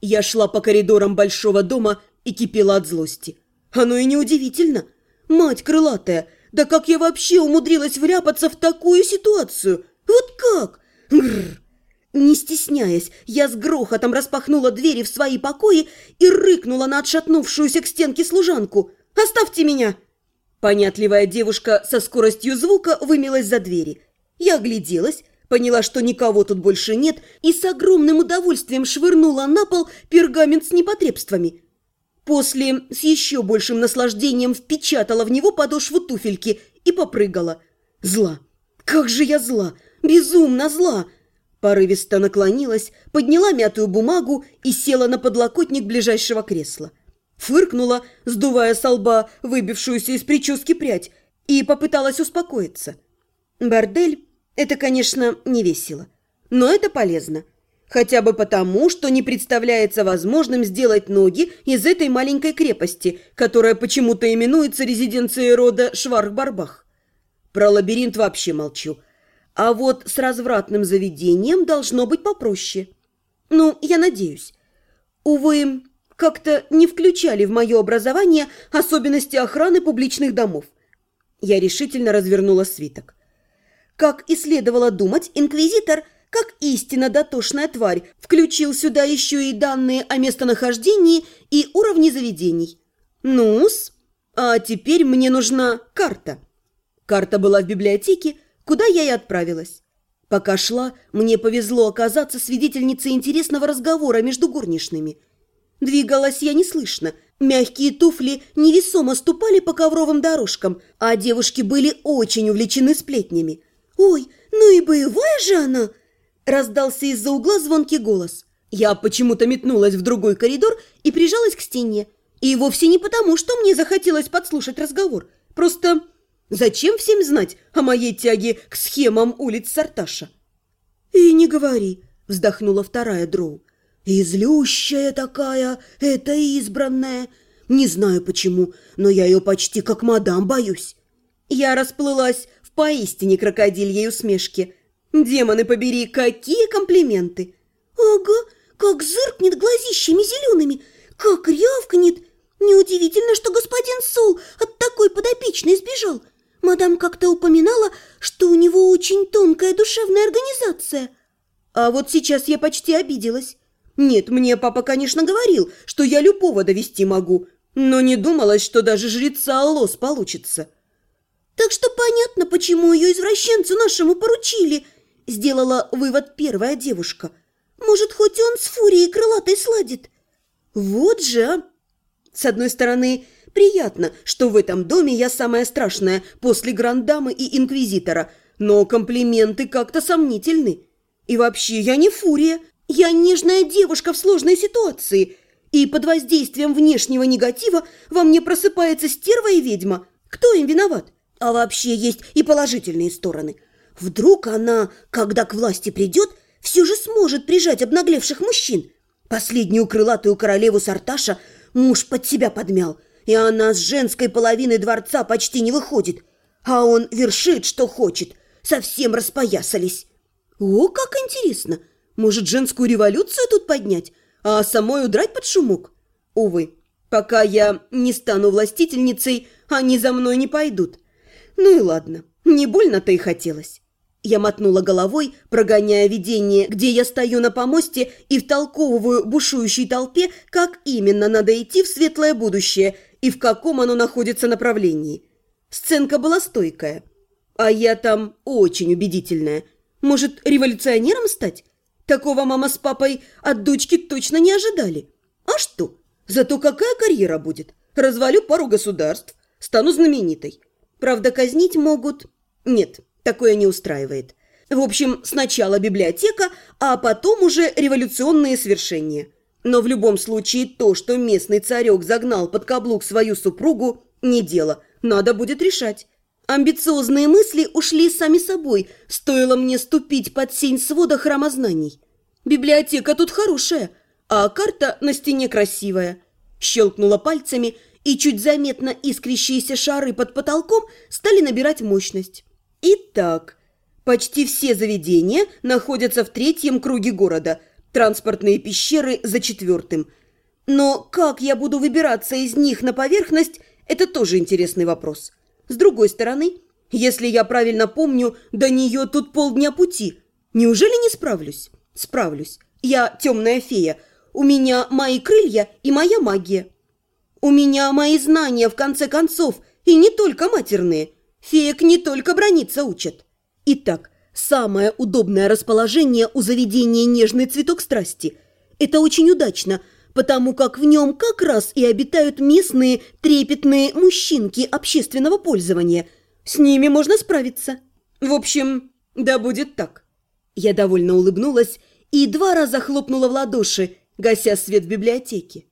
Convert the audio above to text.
Я шла по коридорам большого дома и кипела от злости. Оно и неудивительно. Мать крылатая, да как я вообще умудрилась вляпаться в такую ситуацию? Вот как? Гррр. Не стесняясь, я с грохотом распахнула двери в свои покои и рыкнула на отшатнувшуюся к стенке служанку. «Оставьте меня!» Понятливая девушка со скоростью звука вымилась за двери. Я огляделась, поняла, что никого тут больше нет, и с огромным удовольствием швырнула на пол пергамент с непотребствами. После с еще большим наслаждением впечатала в него подошву туфельки и попрыгала. Зла. Как же я зла! Безумно зла! Порывисто наклонилась, подняла мятую бумагу и села на подлокотник ближайшего кресла. Фыркнула, сдувая со лба выбившуюся из прически прядь, и попыталась успокоиться. Бордель – это, конечно, не весело, но это полезно. Хотя бы потому, что не представляется возможным сделать ноги из этой маленькой крепости, которая почему-то именуется резиденцией рода Шварх-Барбах. Про лабиринт вообще молчу. А вот с развратным заведением должно быть попроще. Ну, я надеюсь. Увы, как-то не включали в мое образование особенности охраны публичных домов. Я решительно развернула свиток. Как и следовало думать, инквизитор – как истинно дотошная тварь, включил сюда еще и данные о местонахождении и уровне заведений. Ну-с, а теперь мне нужна карта. Карта была в библиотеке, куда я и отправилась. Пока шла, мне повезло оказаться свидетельницей интересного разговора между горничными. Двигалась я неслышно, мягкие туфли невесомо ступали по ковровым дорожкам, а девушки были очень увлечены сплетнями. «Ой, ну и боевая же она!» Раздался из-за угла звонкий голос. Я почему-то метнулась в другой коридор и прижалась к стене. И вовсе не потому, что мне захотелось подслушать разговор. Просто зачем всем знать о моей тяге к схемам улиц Сарташа? «И не говори», — вздохнула вторая дроу. «Излющая такая, это избранная. Не знаю почему, но я ее почти как мадам боюсь». Я расплылась в поистине крокодильей усмешке — Демоны побери, какие комплименты! Ага, как зыркнет глазищами зелеными, как рявкнет. Неудивительно, что господин Сол от такой подопечной сбежал. Мадам как-то упоминала, что у него очень тонкая душевная организация. А вот сейчас я почти обиделась. Нет, мне папа, конечно, говорил, что я любого довести могу, но не думалось, что даже жреца Аллос получится. Так что понятно, почему ее извращенцу нашему поручили – Сделала вывод первая девушка. Может, хоть он с фурией крылатой сладит? Вот же, а! С одной стороны, приятно, что в этом доме я самая страшная после грандамы и инквизитора, но комплименты как-то сомнительны. И вообще, я не фурия, я нежная девушка в сложной ситуации, и под воздействием внешнего негатива во мне просыпается стерва и ведьма. Кто им виноват? А вообще есть и положительные стороны – Вдруг она, когда к власти придет, все же сможет прижать обнаглевших мужчин. Последнюю крылатую королеву Сарташа муж под себя подмял, и она с женской половины дворца почти не выходит. А он вершит, что хочет. Совсем распоясались. О, как интересно! Может, женскую революцию тут поднять, а самой удрать под шумок? Увы, пока я не стану властительницей, они за мной не пойдут. Ну и ладно, не больно-то и хотелось. Я мотнула головой, прогоняя видение, где я стою на помосте и втолковываю бушующей толпе, как именно надо идти в светлое будущее и в каком оно находится направлении. Сценка была стойкая. А я там очень убедительная. Может, революционером стать? Такого мама с папой от дочки точно не ожидали. А что? Зато какая карьера будет? Развалю пару государств, стану знаменитой. Правда, казнить могут... Нет, Такое не устраивает. В общем, сначала библиотека, а потом уже революционные свершения. Но в любом случае то, что местный царек загнал под каблук свою супругу, не дело. Надо будет решать. Амбициозные мысли ушли сами собой, стоило мне ступить под сень свода храма знаний. Библиотека тут хорошая, а карта на стене красивая. Щелкнула пальцами, и чуть заметно искрящиеся шары под потолком стали набирать мощность. Итак, Почти все заведения находятся в третьем круге города, транспортные пещеры за четвертым. Но как я буду выбираться из них на поверхность, это тоже интересный вопрос. С другой стороны, если я правильно помню, до нее тут полдня пути. Неужели не справлюсь? Справлюсь. Я темная фея. У меня мои крылья и моя магия. У меня мои знания, в конце концов, и не только матерные. Феек не только брониться учат. Итак, самое удобное расположение у заведения «Нежный цветок страсти». Это очень удачно, потому как в нем как раз и обитают местные трепетные мужчинки общественного пользования. С ними можно справиться. В общем, да будет так. Я довольно улыбнулась и два раза хлопнула в ладоши, гася свет в библиотеке.